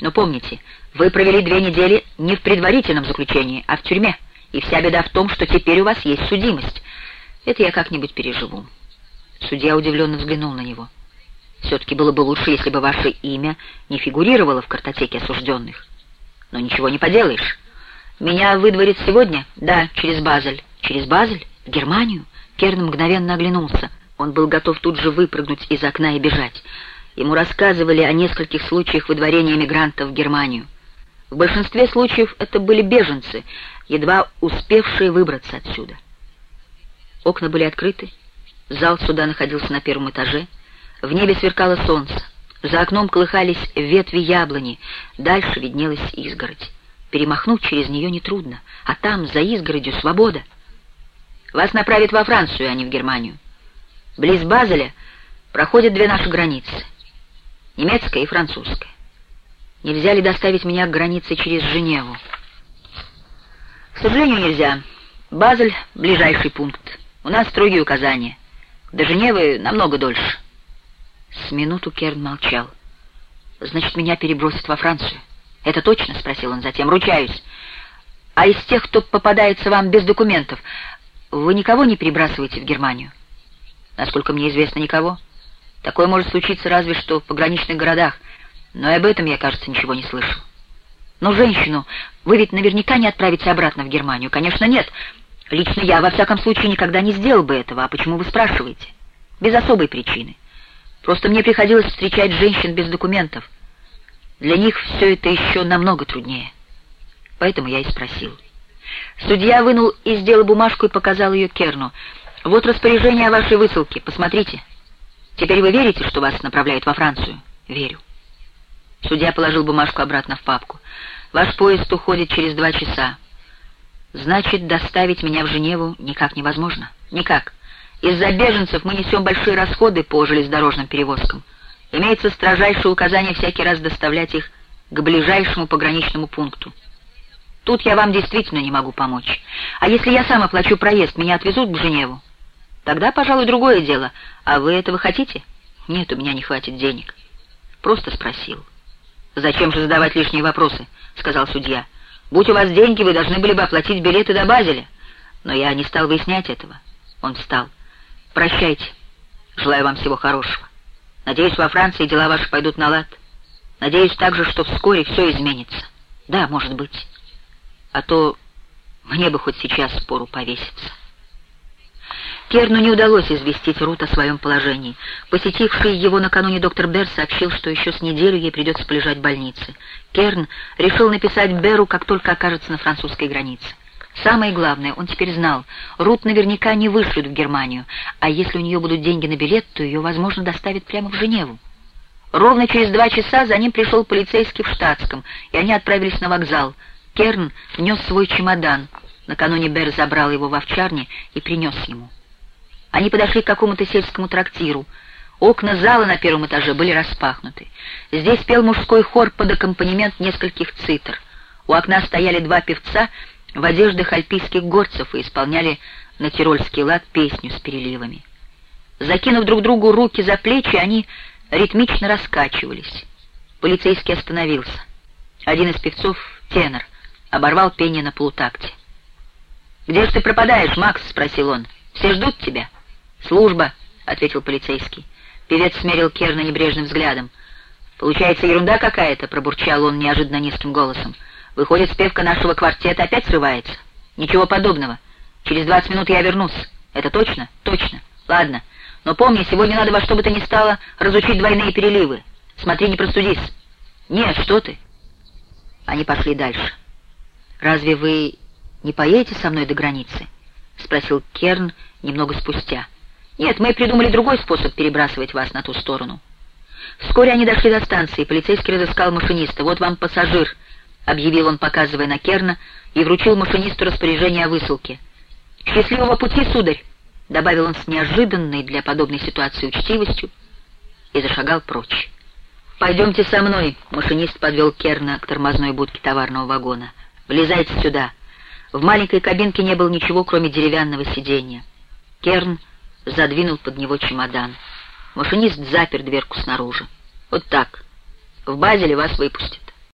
Но помните, вы провели две недели не в предварительном заключении, а в тюрьме, и вся беда в том, что теперь у вас есть судимость. Это я как-нибудь переживу». Судья удивленно взглянул на него. «Все-таки было бы лучше, если бы ваше имя не фигурировало в картотеке осужденных. Но ничего не поделаешь. Меня выдворят сегодня? Да, через Базель. Через Базель? В Германию?» Керн мгновенно оглянулся. Он был готов тут же выпрыгнуть из окна и бежать. Ему рассказывали о нескольких случаях выдворения мигрантов в Германию. В большинстве случаев это были беженцы, едва успевшие выбраться отсюда. Окна были открыты, зал суда находился на первом этаже, в небе сверкало солнце, за окном колыхались ветви яблони, дальше виднелась изгородь. Перемахнуть через нее нетрудно, а там, за изгородью, свобода. Вас направят во Францию, а не в Германию. Близ Базеля проходят две наши границы, немецкая и французская. Нельзя ли доставить меня к границе через Женеву? К сожалению, нельзя. Базель — ближайший пункт. У нас строгие указания. До Женевы намного дольше. С минуту Керн молчал. «Значит, меня перебросят во Францию?» «Это точно?» — спросил он затем. «Ручаюсь. А из тех, кто попадается вам без документов, вы никого не перебрасываете в Германию?» «Насколько мне известно, никого. Такое может случиться разве что в пограничных городах, но и об этом я, кажется, ничего не слышал». «Но женщину вы ведь наверняка не отправите обратно в Германию?» «Конечно, нет. Лично я, во всяком случае, никогда не сделал бы этого. А почему вы спрашиваете?» «Без особой причины. Просто мне приходилось встречать женщин без документов. Для них все это еще намного труднее. Поэтому я и спросил. Судья вынул из дела бумажку и показал ее Керну. «Вот распоряжение о вашей высылке. Посмотрите. Теперь вы верите, что вас направляют во Францию?» «Верю». Судья положил бумажку обратно в папку. «Ваш поезд уходит через два часа. Значит, доставить меня в Женеву никак невозможно?» «Никак. Из-за беженцев мы несем большие расходы по железнодорожным перевозкам. Имеется строжайшее указание всякий раз доставлять их к ближайшему пограничному пункту. Тут я вам действительно не могу помочь. А если я сам оплачу проезд, меня отвезут в Женеву? Тогда, пожалуй, другое дело. А вы этого хотите? Нет, у меня не хватит денег. Просто спросил. «Зачем же задавать лишние вопросы?» — сказал судья. «Будь у вас деньги, вы должны были бы оплатить билеты до Базеля». Но я не стал выяснять этого. Он встал. «Прощайте. Желаю вам всего хорошего». Надеюсь, во Франции дела ваши пойдут на лад. Надеюсь также, что вскоре все изменится. Да, может быть. А то мне бы хоть сейчас пору повеситься. Керну не удалось известить Рут о своем положении. Посетивший его накануне доктор Бер сообщил, что еще с неделю ей придется полежать в больнице. Керн решил написать Беру, как только окажется на французской границе. Самое главное, он теперь знал, Рут наверняка не вышлют в Германию, а если у нее будут деньги на билет, то ее, возможно, доставят прямо в Женеву. Ровно через два часа за ним пришел полицейский в штатском, и они отправились на вокзал. Керн нес свой чемодан. Накануне Бер забрал его в овчарне и принес ему. Они подошли к какому-то сельскому трактиру. Окна зала на первом этаже были распахнуты. Здесь пел мужской хор под аккомпанемент нескольких цитр. У окна стояли два певца — в одеждах альпийских горцев и исполняли на тирольский лад песню с переливами. Закинув друг другу руки за плечи, они ритмично раскачивались. Полицейский остановился. Один из певцов, тенор, оборвал пение на полутакте. «Где же ты пропадаешь, Макс?» — спросил он. «Все ждут тебя». «Служба», — ответил полицейский. Певец смерил Керна небрежным взглядом. «Получается ерунда какая-то», — пробурчал он неожиданно низким голосом. Выходит, спевка нашего квартета опять срывается? Ничего подобного. Через двадцать минут я вернусь. Это точно? Точно. Ладно. Но помни, сегодня надо во что бы то ни стало разучить двойные переливы. Смотри, не простудись. Нет, что ты. Они пошли дальше. Разве вы не поедете со мной до границы? Спросил Керн немного спустя. Нет, мы придумали другой способ перебрасывать вас на ту сторону. Вскоре они дошли до станции. Полицейский разыскал машиниста. Вот вам пассажир —— объявил он, показывая на Керна, и вручил машинисту распоряжение о высылке. «Счастливого пути, сударь!» — добавил он с неожиданной для подобной ситуации учтивостью и зашагал прочь. «Пойдемте со мной», — машинист подвел Керна к тормозной будке товарного вагона. «Влезайте сюда». В маленькой кабинке не было ничего, кроме деревянного сиденья. Керн задвинул под него чемодан. Машинист запер дверку снаружи. «Вот так. В Базеле вас выпустят.